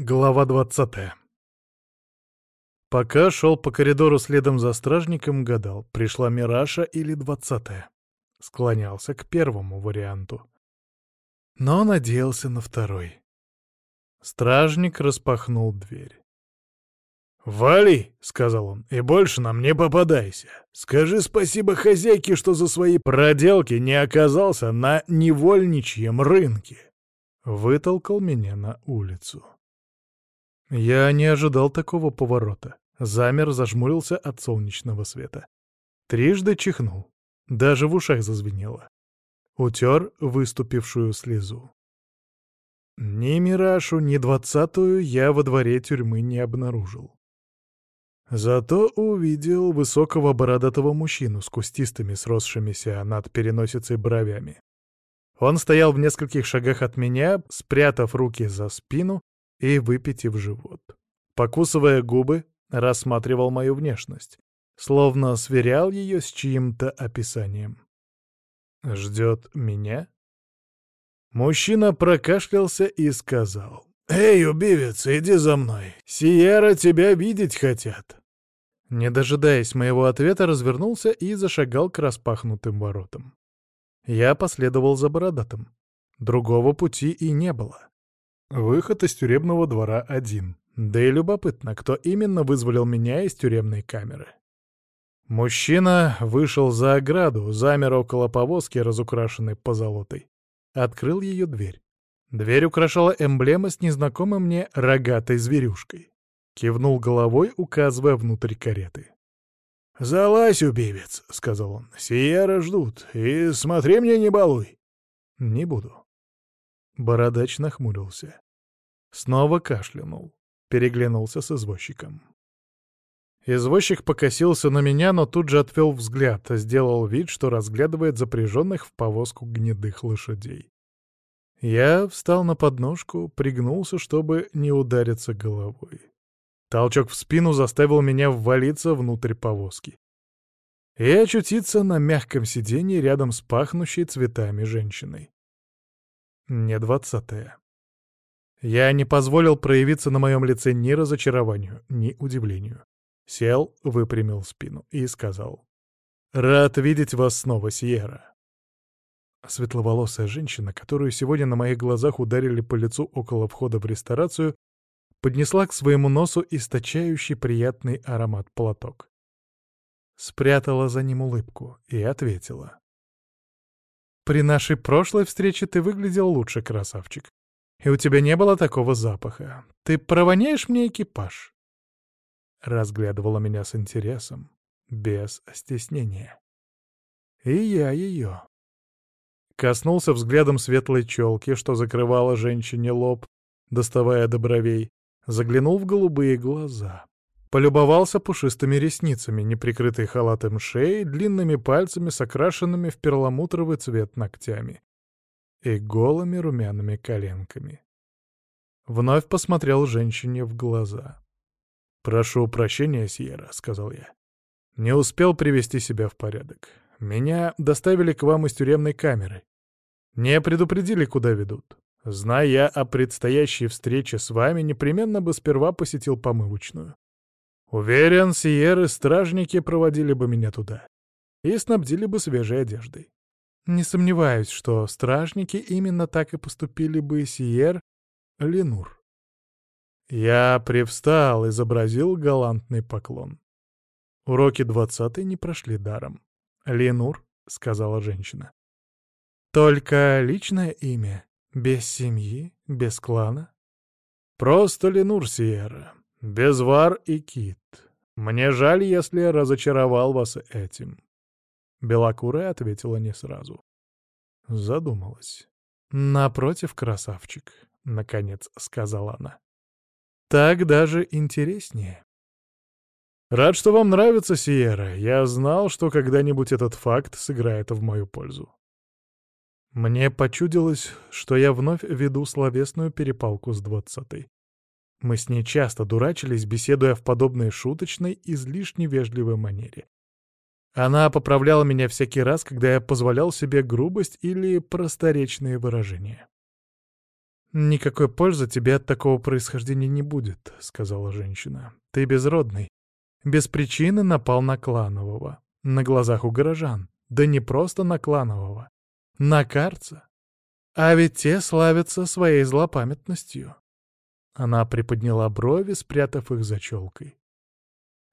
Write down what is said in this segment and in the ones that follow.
Глава двадцатая. Пока шел по коридору следом за стражником, гадал, пришла Мираша или двадцатая. Склонялся к первому варианту. Но надеялся на второй. Стражник распахнул дверь. «Вали!» — сказал он, — «и больше нам не попадайся. Скажи спасибо хозяйке, что за свои проделки не оказался на невольничьем рынке». Вытолкал меня на улицу. Я не ожидал такого поворота. Замер, зажмурился от солнечного света. Трижды чихнул. Даже в ушах зазвенело. Утер выступившую слезу. Ни Мирашу, ни двадцатую я во дворе тюрьмы не обнаружил. Зато увидел высокого бородатого мужчину с кустистыми сросшимися над переносицей бровями. Он стоял в нескольких шагах от меня, спрятав руки за спину и выпитив живот. Покусывая губы, рассматривал мою внешность, словно сверял ее с чьим-то описанием. «Ждет меня?» Мужчина прокашлялся и сказал. «Эй, убивец, иди за мной! Сиера тебя видеть хотят!» Не дожидаясь моего ответа, развернулся и зашагал к распахнутым воротам. Я последовал за бородатым. Другого пути и не было. Выход из тюремного двора один. Да и любопытно, кто именно вызволил меня из тюремной камеры. Мужчина вышел за ограду, замер около повозки, разукрашенной позолотой. Открыл ее дверь. Дверь украшала эмблема с незнакомой мне рогатой зверюшкой. Кивнул головой, указывая внутрь кареты. «Залазь, убивец», — сказал он. «Сиера ждут. И смотри мне, не балуй». «Не буду». Бородач нахмурился. Снова кашлянул. Переглянулся с извозчиком. Извозчик покосился на меня, но тут же отвел взгляд, сделал вид, что разглядывает запряженных в повозку гнедых лошадей. Я встал на подножку, пригнулся, чтобы не удариться головой. Толчок в спину заставил меня ввалиться внутрь повозки и очутиться на мягком сиденье рядом с пахнущей цветами женщиной. Не двадцатая. Я не позволил проявиться на моем лице ни разочарованию, ни удивлению. Сел, выпрямил спину и сказал. «Рад видеть вас снова, Сьерра». Светловолосая женщина, которую сегодня на моих глазах ударили по лицу около входа в ресторацию, поднесла к своему носу источающий приятный аромат платок. Спрятала за ним улыбку и ответила. «При нашей прошлой встрече ты выглядел лучше, красавчик. И у тебя не было такого запаха. Ты провоняешь мне экипаж?» Разглядывала меня с интересом, без стеснения. И я ее. Коснулся взглядом светлой челки, что закрывала женщине лоб, доставая до бровей, заглянул в голубые глаза. Полюбовался пушистыми ресницами, неприкрытой халатом шеей, длинными пальцами с окрашенными в перламутровый цвет ногтями и голыми румяными коленками. Вновь посмотрел женщине в глаза. «Прошу прощения, Сьерра», — сказал я. «Не успел привести себя в порядок. Меня доставили к вам из тюремной камеры. Не предупредили, куда ведут. Зная о предстоящей встрече с вами, непременно бы сперва посетил помывочную. Уверен, Сиеры-стражники проводили бы меня туда и снабдили бы свежей одеждой. Не сомневаюсь, что стражники именно так и поступили бы Сиер Ленур. Я привстал, изобразил галантный поклон. Уроки двадцатой не прошли даром. «Ленур», — сказала женщина. «Только личное имя без семьи, без клана? Просто Ленур Сиера, без Вар и Кит. Мне жаль, если я разочаровал вас этим. Белокурая ответила не сразу. Задумалась. «Напротив, красавчик», — наконец сказала она. «Так даже интереснее». «Рад, что вам нравится, Сиера. Я знал, что когда-нибудь этот факт сыграет в мою пользу. Мне почудилось, что я вновь веду словесную перепалку с двадцатой. Мы с ней часто дурачились, беседуя в подобной шуточной, излишне вежливой манере. Она поправляла меня всякий раз, когда я позволял себе грубость или просторечные выражения. «Никакой пользы тебе от такого происхождения не будет», — сказала женщина. «Ты безродный. Без причины напал на Кланового. На глазах у горожан. Да не просто на Кланового. На Карца. А ведь те славятся своей злопамятностью». Она приподняла брови, спрятав их за челкой.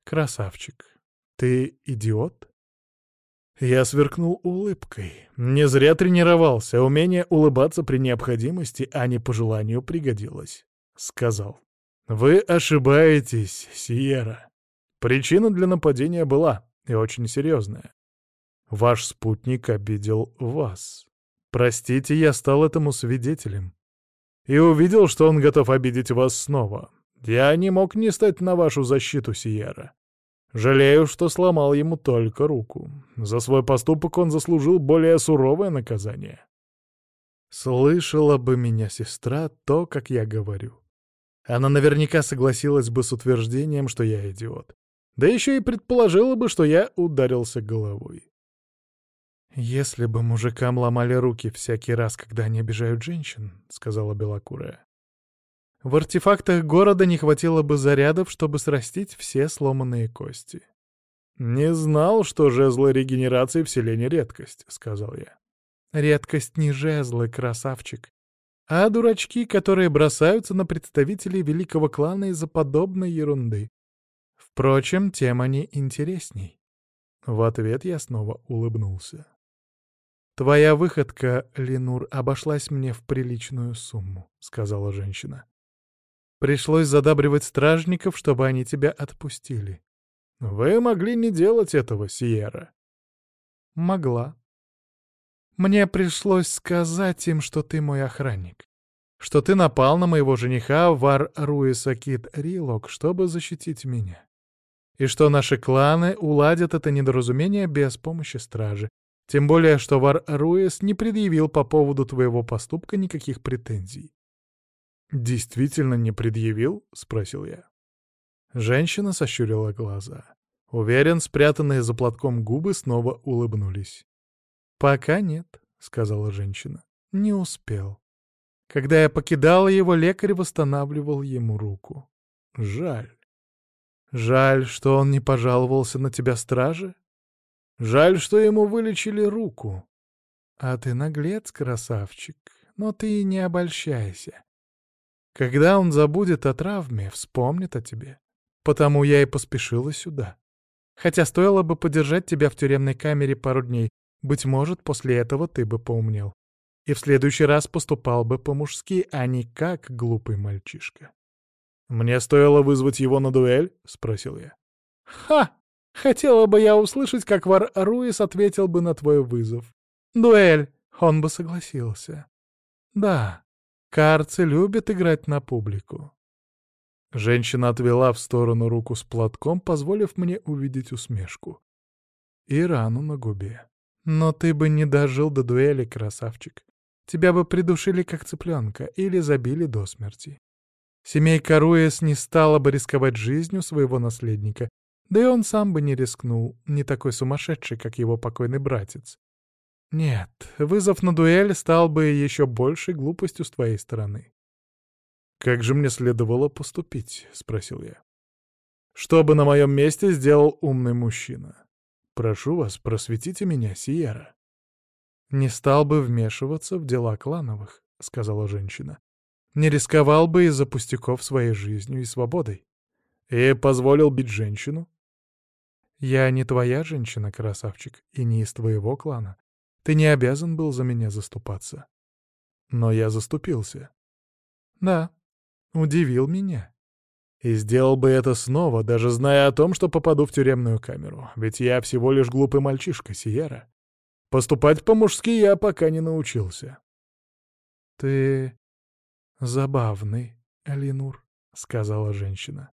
«Красавчик, ты идиот?» Я сверкнул улыбкой. Не зря тренировался, умение улыбаться при необходимости, а не по желанию пригодилось. Сказал. «Вы ошибаетесь, Сиера. Причина для нападения была, и очень серьезная. Ваш спутник обидел вас. Простите, я стал этому свидетелем. И увидел, что он готов обидеть вас снова. Я не мог не стать на вашу защиту, Сиера. Жалею, что сломал ему только руку. За свой поступок он заслужил более суровое наказание. Слышала бы меня сестра то, как я говорю. Она наверняка согласилась бы с утверждением, что я идиот. Да еще и предположила бы, что я ударился головой. «Если бы мужикам ломали руки всякий раз, когда они обижают женщин», — сказала Белокурая, в артефактах города не хватило бы зарядов, чтобы срастить все сломанные кости. «Не знал, что жезлы регенерации в селе редкость», — сказал я. «Редкость не жезлы, красавчик, а дурачки, которые бросаются на представителей великого клана из-за подобной ерунды. Впрочем, тем они интересней». В ответ я снова улыбнулся. «Твоя выходка, Ленур, обошлась мне в приличную сумму», — сказала женщина. Пришлось задабривать стражников, чтобы они тебя отпустили. Вы могли не делать этого, Сиера. Могла. Мне пришлось сказать им, что ты мой охранник. Что ты напал на моего жениха Вар Руиса Кит Рилок, чтобы защитить меня. И что наши кланы уладят это недоразумение без помощи стражи. Тем более, что Вар Руис не предъявил по поводу твоего поступка никаких претензий. «Действительно не предъявил?» — спросил я. Женщина сощурила глаза. Уверен, спрятанные за платком губы снова улыбнулись. «Пока нет», — сказала женщина. «Не успел. Когда я покидала его, лекарь восстанавливал ему руку. Жаль. Жаль, что он не пожаловался на тебя страже. Жаль, что ему вылечили руку. А ты наглец, красавчик, но ты не обольщайся. Когда он забудет о травме, вспомнит о тебе. Потому я и поспешила сюда. Хотя стоило бы подержать тебя в тюремной камере пару дней, быть может, после этого ты бы поумнел. И в следующий раз поступал бы по-мужски, а не как глупый мальчишка. «Мне стоило вызвать его на дуэль?» — спросил я. «Ха! Хотела бы я услышать, как Вар Руис ответил бы на твой вызов. Дуэль! Он бы согласился. Да, Карцы любят играть на публику. Женщина отвела в сторону руку с платком, позволив мне увидеть усмешку. И рану на губе. Но ты бы не дожил до дуэли, красавчик. Тебя бы придушили как цыпленка или забили до смерти. Семейка Руэс не стала бы рисковать жизнью своего наследника, да и он сам бы не рискнул, не такой сумасшедший, как его покойный братец. Нет, вызов на дуэль стал бы еще большей глупостью с твоей стороны. «Как же мне следовало поступить?» — спросил я. «Что бы на моем месте сделал умный мужчина? Прошу вас, просветите меня, Сиера». «Не стал бы вмешиваться в дела клановых», — сказала женщина. «Не рисковал бы из-за пустяков своей жизнью и свободой. И позволил бить женщину?» «Я не твоя женщина, красавчик, и не из твоего клана. Ты не обязан был за меня заступаться. Но я заступился. Да, удивил меня. И сделал бы это снова, даже зная о том, что попаду в тюремную камеру. Ведь я всего лишь глупый мальчишка, Сиера. Поступать по-мужски я пока не научился. «Ты забавный, Алинур», — сказала женщина.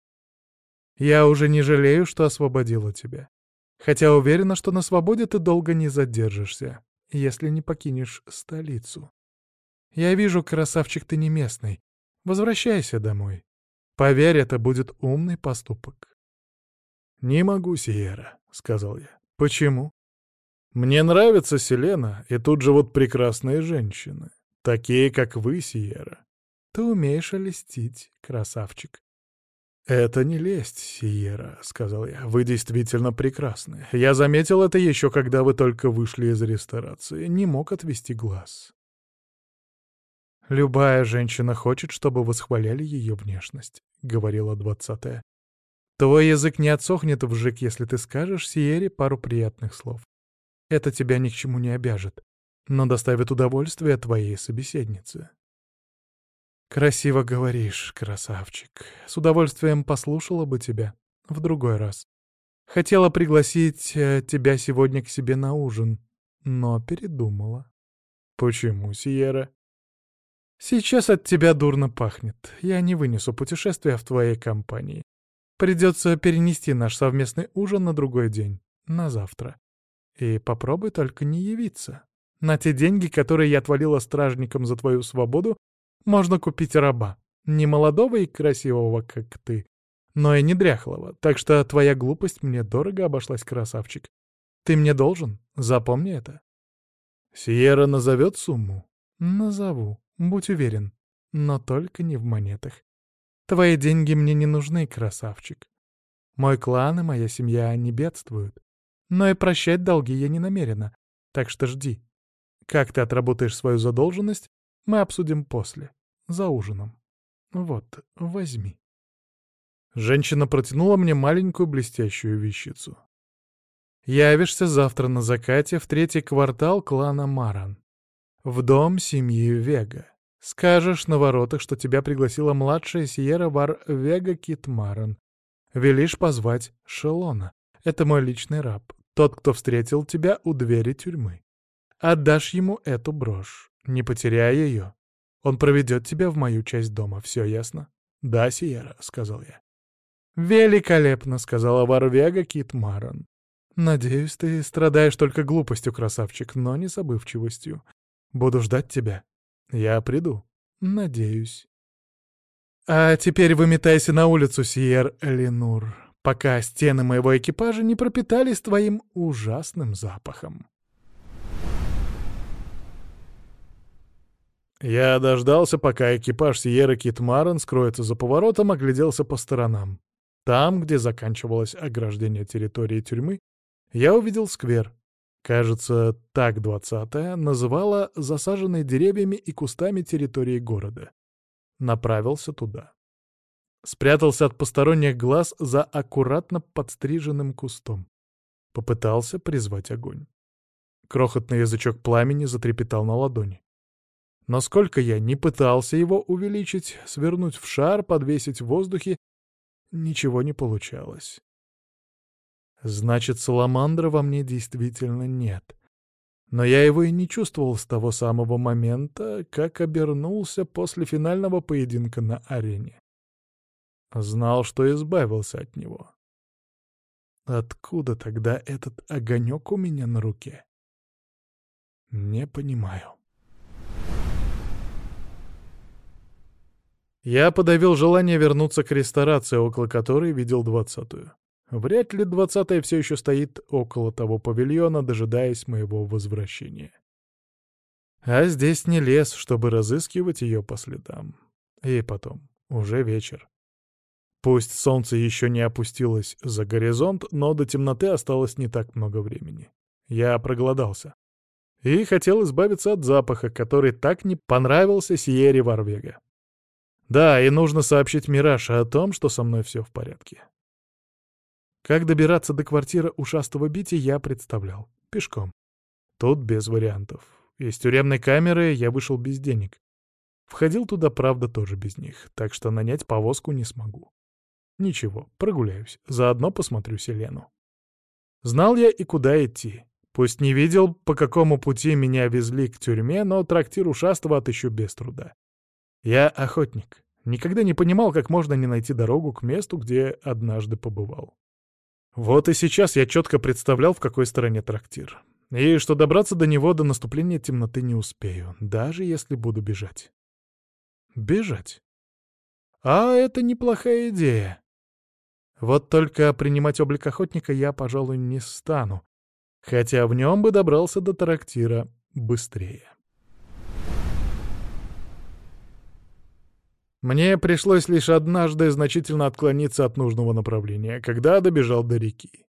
«Я уже не жалею, что освободила тебя. Хотя уверена, что на свободе ты долго не задержишься если не покинешь столицу. Я вижу, красавчик, ты не местный. Возвращайся домой. Поверь, это будет умный поступок. «Не могу, Сиера», — сказал я. «Почему?» «Мне нравится Селена, и тут же вот прекрасные женщины, такие, как вы, Сиера. ты умеешь льстить, красавчик». «Это не лесть, Сиера», — сказал я. «Вы действительно прекрасны. Я заметил это еще, когда вы только вышли из ресторации. Не мог отвести глаз». «Любая женщина хочет, чтобы восхваляли ее внешность», — говорила двадцатая. «Твой язык не отсохнет вжик, если ты скажешь Сиере пару приятных слов. Это тебя ни к чему не обяжет, но доставит удовольствие твоей собеседнице». «Красиво говоришь, красавчик. С удовольствием послушала бы тебя. В другой раз. Хотела пригласить э, тебя сегодня к себе на ужин, но передумала». «Почему, Сиера?» «Сейчас от тебя дурно пахнет. Я не вынесу путешествия в твоей компании. Придется перенести наш совместный ужин на другой день, на завтра. И попробуй только не явиться. На те деньги, которые я отвалила стражникам за твою свободу, можно купить раба. Не молодого и красивого, как ты, но и не дряхлого. Так что твоя глупость мне дорого обошлась, красавчик. Ты мне должен, запомни это. Сиера назовет сумму? Назову, будь уверен. Но только не в монетах. Твои деньги мне не нужны, красавчик. Мой клан и моя семья не бедствуют. Но и прощать долги я не намерена. Так что жди. Как ты отработаешь свою задолженность, мы обсудим после, за ужином. Вот, возьми. Женщина протянула мне маленькую блестящую вещицу. Явишься завтра на закате в третий квартал клана Маран. В дом семьи Вега. Скажешь на воротах, что тебя пригласила младшая Сиера Вар Вега Кит Маран. Велишь позвать Шелона. Это мой личный раб. Тот, кто встретил тебя у двери тюрьмы. Отдашь ему эту брошь. Не потеряй ее. Он проведет тебя в мою часть дома, все ясно? Да, Сиера, — сказал я. «Великолепно», — сказала Варвега Кит Марон. «Надеюсь, ты страдаешь только глупостью, красавчик, но не забывчивостью. Буду ждать тебя. Я приду. Надеюсь». «А теперь выметайся на улицу, Сиер Ленур, пока стены моего экипажа не пропитались твоим ужасным запахом». Я дождался, пока экипаж Сиерра Китмарен скроется за поворотом, огляделся по сторонам. Там, где заканчивалось ограждение территории тюрьмы, я увидел сквер. Кажется, так двадцатая называла засаженной деревьями и кустами территории города. Направился туда. Спрятался от посторонних глаз за аккуратно подстриженным кустом. Попытался призвать огонь. Крохотный язычок пламени затрепетал на ладони. Но сколько я не пытался его увеличить, свернуть в шар, подвесить в воздухе, ничего не получалось. Значит, саламандра во мне действительно нет. Но я его и не чувствовал с того самого момента, как обернулся после финального поединка на арене. Знал, что избавился от него. Откуда тогда этот огонек у меня на руке? Не понимаю. Я подавил желание вернуться к ресторации, около которой видел двадцатую. Вряд ли двадцатая все еще стоит около того павильона, дожидаясь моего возвращения. А здесь не лес, чтобы разыскивать ее по следам. И потом, уже вечер. Пусть солнце еще не опустилось за горизонт, но до темноты осталось не так много времени. Я проголодался. И хотел избавиться от запаха, который так не понравился Сиере Варвега. Да, и нужно сообщить Мираше о том, что со мной все в порядке. Как добираться до квартиры ушастого Бити, я представлял. Пешком. Тут без вариантов. Из тюремной камеры я вышел без денег. Входил туда, правда, тоже без них, так что нанять повозку не смогу. Ничего, прогуляюсь, заодно посмотрю Селену. Знал я и куда идти. Пусть не видел, по какому пути меня везли к тюрьме, но трактир ушастого отыщу без труда. Я охотник. Никогда не понимал, как можно не найти дорогу к месту, где однажды побывал. Вот и сейчас я четко представлял, в какой стороне трактир. И что добраться до него до наступления темноты не успею, даже если буду бежать. Бежать? А это неплохая идея. Вот только принимать облик охотника я, пожалуй, не стану, хотя в нем бы добрался до трактира быстрее. Мне пришлось лишь однажды значительно отклониться от нужного направления, когда добежал до реки.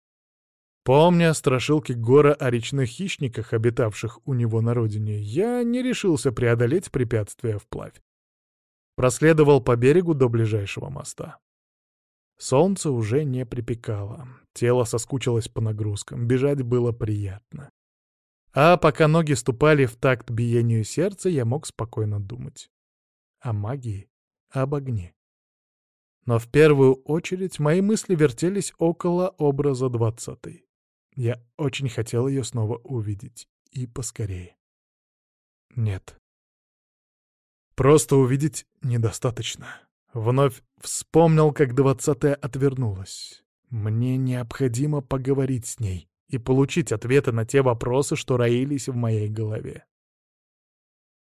Помня страшилки Гора о речных хищниках, обитавших у него на родине, я не решился преодолеть препятствия вплавь. Проследовал по берегу до ближайшего моста. Солнце уже не припекало, тело соскучилось по нагрузкам, бежать было приятно. А пока ноги ступали в такт биению сердца, я мог спокойно думать. О магии, об огне. Но в первую очередь мои мысли вертелись около образа двадцатой. Я очень хотел ее снова увидеть. И поскорее. Нет. Просто увидеть недостаточно. Вновь вспомнил, как двадцатая отвернулась. Мне необходимо поговорить с ней и получить ответы на те вопросы, что роились в моей голове.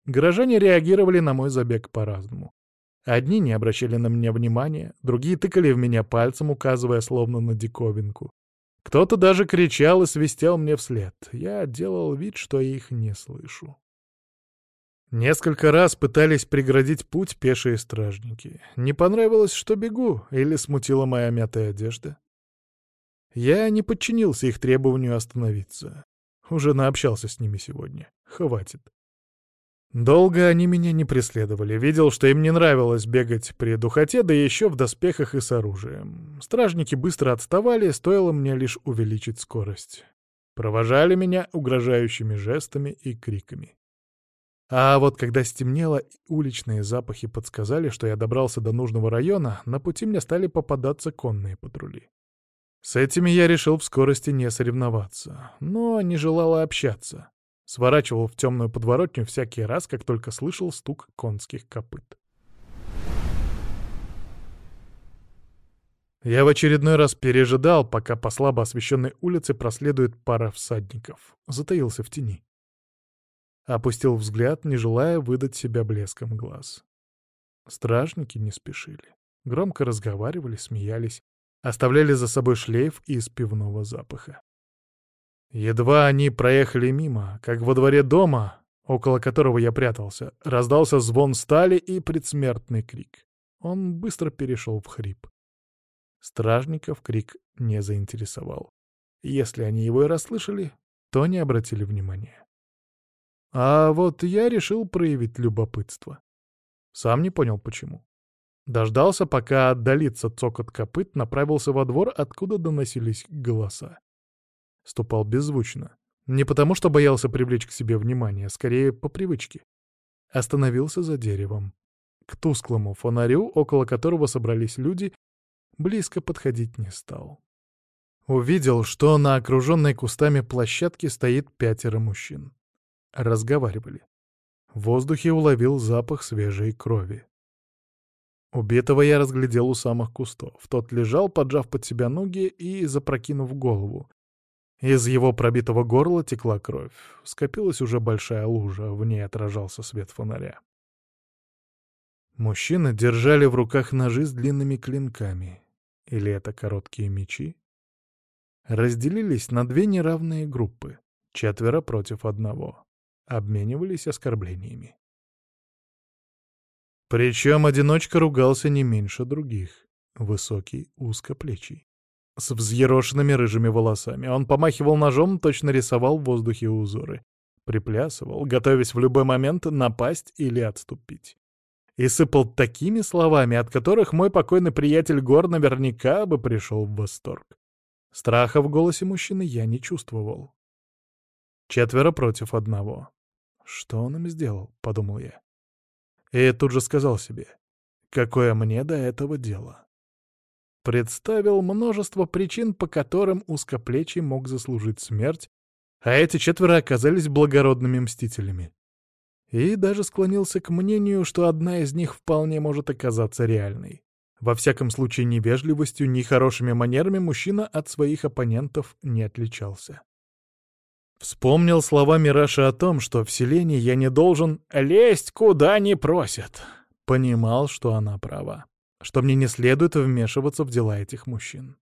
Горожане реагировали на мой забег по-разному. Одни не обращали на меня внимания, другие тыкали в меня пальцем, указывая словно на диковинку. Кто-то даже кричал и свистел мне вслед. Я делал вид, что их не слышу. Несколько раз пытались преградить путь пешие стражники. Не понравилось, что бегу, или смутила моя мятая одежда. Я не подчинился их требованию остановиться. Уже наобщался с ними сегодня. Хватит. Долго они меня не преследовали. Видел, что им не нравилось бегать при духоте, да еще в доспехах и с оружием. Стражники быстро отставали, стоило мне лишь увеличить скорость. Провожали меня угрожающими жестами и криками. А вот когда стемнело, уличные запахи подсказали, что я добрался до нужного района, на пути мне стали попадаться конные патрули. С этими я решил в скорости не соревноваться, но не желала общаться. Сворачивал в темную подворотню всякий раз, как только слышал стук конских копыт. Я в очередной раз пережидал, пока по слабо освещенной улице проследует пара всадников. Затаился в тени. Опустил взгляд, не желая выдать себя блеском глаз. Стражники не спешили. Громко разговаривали, смеялись, оставляли за собой шлейф из пивного запаха. Едва они проехали мимо, как во дворе дома, около которого я прятался, раздался звон стали и предсмертный крик. Он быстро перешел в хрип. Стражников крик не заинтересовал. Если они его и расслышали, то не обратили внимания. А вот я решил проявить любопытство. Сам не понял, почему. Дождался, пока отдалится цокот копыт, направился во двор, откуда доносились голоса. Ступал беззвучно. Не потому, что боялся привлечь к себе внимание, скорее по привычке. Остановился за деревом. К тусклому фонарю, около которого собрались люди, близко подходить не стал. Увидел, что на окруженной кустами площадке стоит пятеро мужчин. Разговаривали. В воздухе уловил запах свежей крови. Убитого я разглядел у самых кустов. Тот лежал, поджав под себя ноги и запрокинув голову. Из его пробитого горла текла кровь. Скопилась уже большая лужа, в ней отражался свет фонаря. Мужчины держали в руках ножи с длинными клинками. Или это короткие мечи? Разделились на две неравные группы. Четверо против одного. Обменивались оскорблениями. Причем одиночка ругался не меньше других. Высокий, узкоплечий. С взъерошенными рыжими волосами. Он помахивал ножом, точно рисовал в воздухе узоры. Приплясывал, готовясь в любой момент напасть или отступить. И сыпал такими словами, от которых мой покойный приятель Гор наверняка бы пришел в восторг. Страха в голосе мужчины я не чувствовал. Четверо против одного. «Что он им сделал?» — подумал я. И тут же сказал себе, какое мне до этого дело. Представил множество причин, по которым узкоплечий мог заслужить смерть, а эти четверо оказались благородными мстителями. И даже склонился к мнению, что одна из них вполне может оказаться реальной. Во всяком случае, ни вежливостью, ни хорошими манерами мужчина от своих оппонентов не отличался. Вспомнил слова Мираша о том, что в селении я не должен лезть куда не просят. Понимал, что она права, что мне не следует вмешиваться в дела этих мужчин.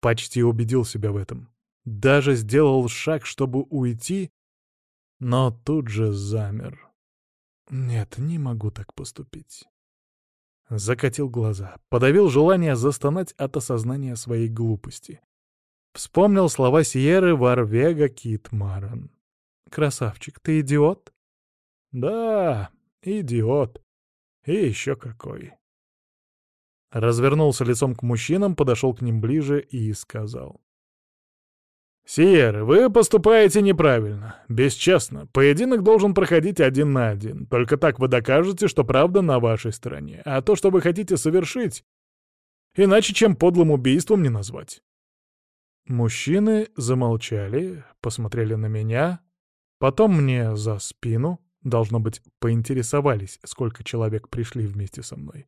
Почти убедил себя в этом. Даже сделал шаг, чтобы уйти, но тут же замер. Нет, не могу так поступить. Закатил глаза, подавил желание застонать от осознания своей глупости. Вспомнил слова Сьерры Варвега Китмаран. «Красавчик, ты идиот?» «Да, идиот. И еще какой». Развернулся лицом к мужчинам, подошел к ним ближе и сказал. «Сиер, вы поступаете неправильно, бесчестно. Поединок должен проходить один на один. Только так вы докажете, что правда на вашей стороне. А то, что вы хотите совершить, иначе чем подлым убийством не назвать». Мужчины замолчали, посмотрели на меня, потом мне за спину, должно быть, поинтересовались, сколько человек пришли вместе со мной.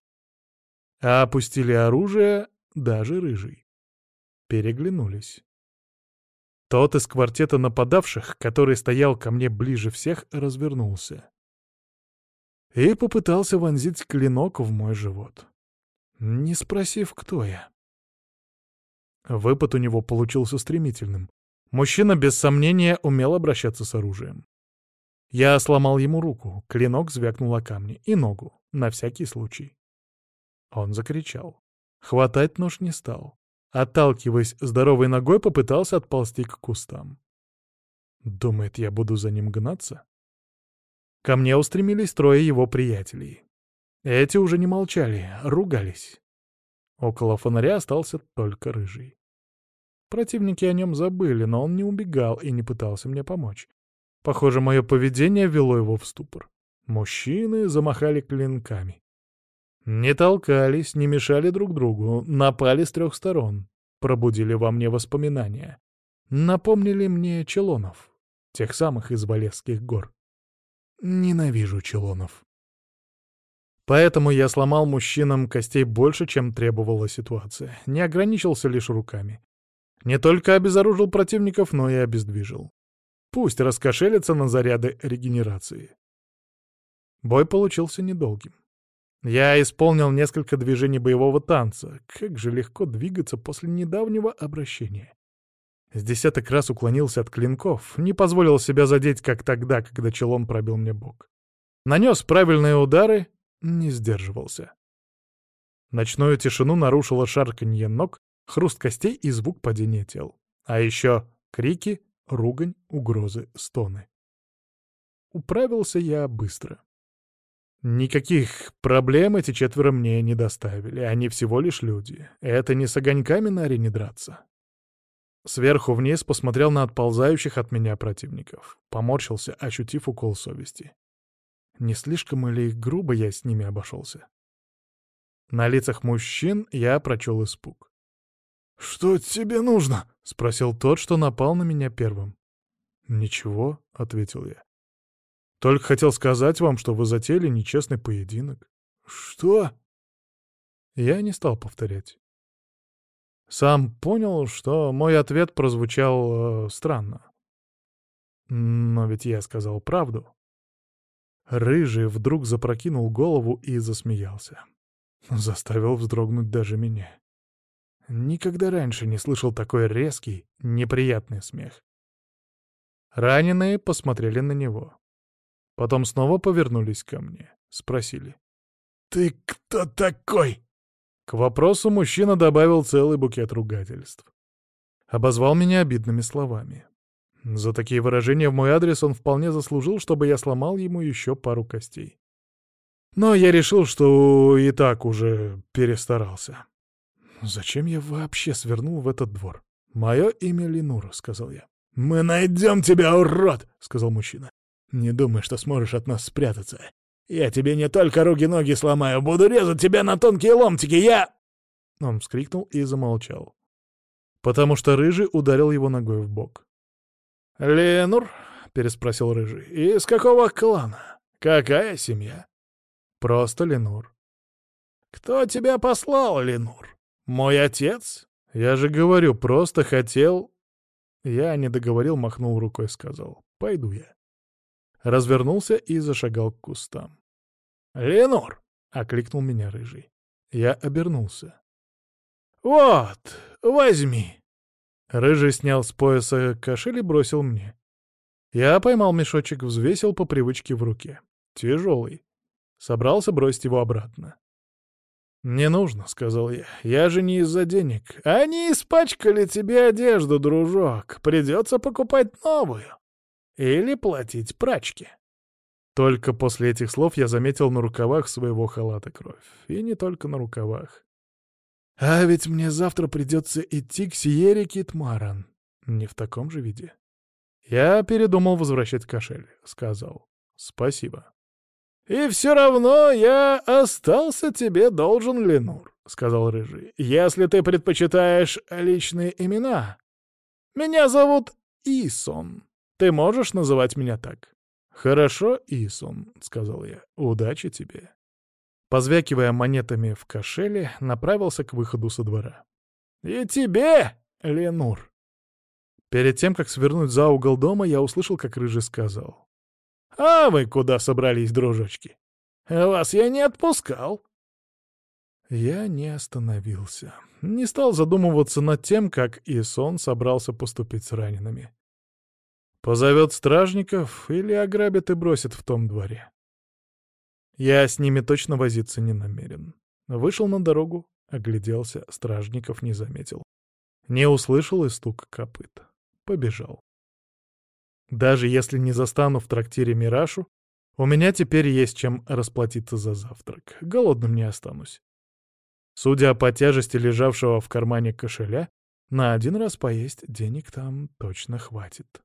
А опустили оружие даже рыжий. Переглянулись. Тот из квартета нападавших, который стоял ко мне ближе всех, развернулся. И попытался вонзить клинок в мой живот. Не спросив, кто я. Выпад у него получился стремительным. Мужчина, без сомнения, умел обращаться с оружием. Я сломал ему руку, клинок звякнул о камни, и ногу, на всякий случай. Он закричал. Хватать нож не стал. Отталкиваясь здоровой ногой, попытался отползти к кустам. Думает, я буду за ним гнаться? Ко мне устремились трое его приятелей. Эти уже не молчали, ругались. Около фонаря остался только рыжий. Противники о нем забыли, но он не убегал и не пытался мне помочь. Похоже, мое поведение ввело его в ступор. Мужчины замахали клинками. Не толкались, не мешали друг другу, напали с трех сторон, пробудили во мне воспоминания. Напомнили мне Челонов, тех самых из Валевских гор. Ненавижу Челонов. Поэтому я сломал мужчинам костей больше, чем требовала ситуация. Не ограничился лишь руками. Не только обезоружил противников, но и обездвижил. Пусть раскошелятся на заряды регенерации. Бой получился недолгим. Я исполнил несколько движений боевого танца. Как же легко двигаться после недавнего обращения. С десяток раз уклонился от клинков, не позволил себя задеть, как тогда, когда челом пробил мне бок. Нанес правильные удары, не сдерживался. Ночную тишину нарушило шарканье ног, хруст костей и звук падения тел. А еще крики, ругань, угрозы, стоны. Управился я быстро. Никаких проблем эти четверо мне не доставили, они всего лишь люди. Это не с огоньками на арене драться. Сверху вниз посмотрел на отползающих от меня противников. Поморщился, ощутив укол совести. Не слишком или грубо я с ними обошелся? На лицах мужчин я прочел испуг. «Что тебе нужно?» — спросил тот, что напал на меня первым. «Ничего», — ответил я. Только хотел сказать вам, что вы затеяли нечестный поединок. Что? Я не стал повторять. Сам понял, что мой ответ прозвучал э, странно. Но ведь я сказал правду. Рыжий вдруг запрокинул голову и засмеялся. Заставил вздрогнуть даже меня. Никогда раньше не слышал такой резкий, неприятный смех. Раненые посмотрели на него. Потом снова повернулись ко мне. Спросили. «Ты кто такой?» К вопросу мужчина добавил целый букет ругательств. Обозвал меня обидными словами. За такие выражения в мой адрес он вполне заслужил, чтобы я сломал ему еще пару костей. Но я решил, что и так уже перестарался. Зачем я вообще свернул в этот двор? «Мое имя Ленур», — сказал я. «Мы найдем тебя, урод!» — сказал мужчина. Не думай, что сможешь от нас спрятаться. Я тебе не только руки-ноги сломаю, буду резать тебя на тонкие ломтики, я...» Он вскрикнул и замолчал. Потому что Рыжий ударил его ногой в бок. «Ленур?» — переспросил Рыжий. «Из какого клана? Какая семья?» «Просто Ленур». «Кто тебя послал, Ленур? Мой отец?» «Я же говорю, просто хотел...» Я не договорил, махнул рукой, сказал. «Пойду я» развернулся и зашагал к кустам. «Ленор!» — окликнул меня рыжий. Я обернулся. «Вот, возьми!» Рыжий снял с пояса кошель и бросил мне. Я поймал мешочек, взвесил по привычке в руке. Тяжелый. Собрался бросить его обратно. «Не нужно», — сказал я. «Я же не из-за денег. Они испачкали тебе одежду, дружок. Придется покупать новую. Или платить прачке». Только после этих слов я заметил на рукавах своего халата кровь. И не только на рукавах. «А ведь мне завтра придется идти к Сиере Китмаран. Не в таком же виде». «Я передумал возвращать кошель», — сказал. «Спасибо». «И все равно я остался тебе должен, Ленур», — сказал Рыжий. «Если ты предпочитаешь личные имена. Меня зовут Исон. Ты можешь называть меня так?» «Хорошо, Исон», — сказал я. «Удачи тебе». Позвякивая монетами в кошеле, направился к выходу со двора. «И тебе, Ленур!» Перед тем, как свернуть за угол дома, я услышал, как Рыжий сказал. «А вы куда собрались, дружочки? Вас я не отпускал». Я не остановился. Не стал задумываться над тем, как Исон собрался поступить с ранеными. Позовет стражников или ограбит и бросит в том дворе. Я с ними точно возиться не намерен. Вышел на дорогу, огляделся, стражников не заметил. Не услышал и стук копыт. Побежал. Даже если не застану в трактире Мирашу, у меня теперь есть чем расплатиться за завтрак. Голодным не останусь. Судя по тяжести лежавшего в кармане кошеля, на один раз поесть денег там точно хватит.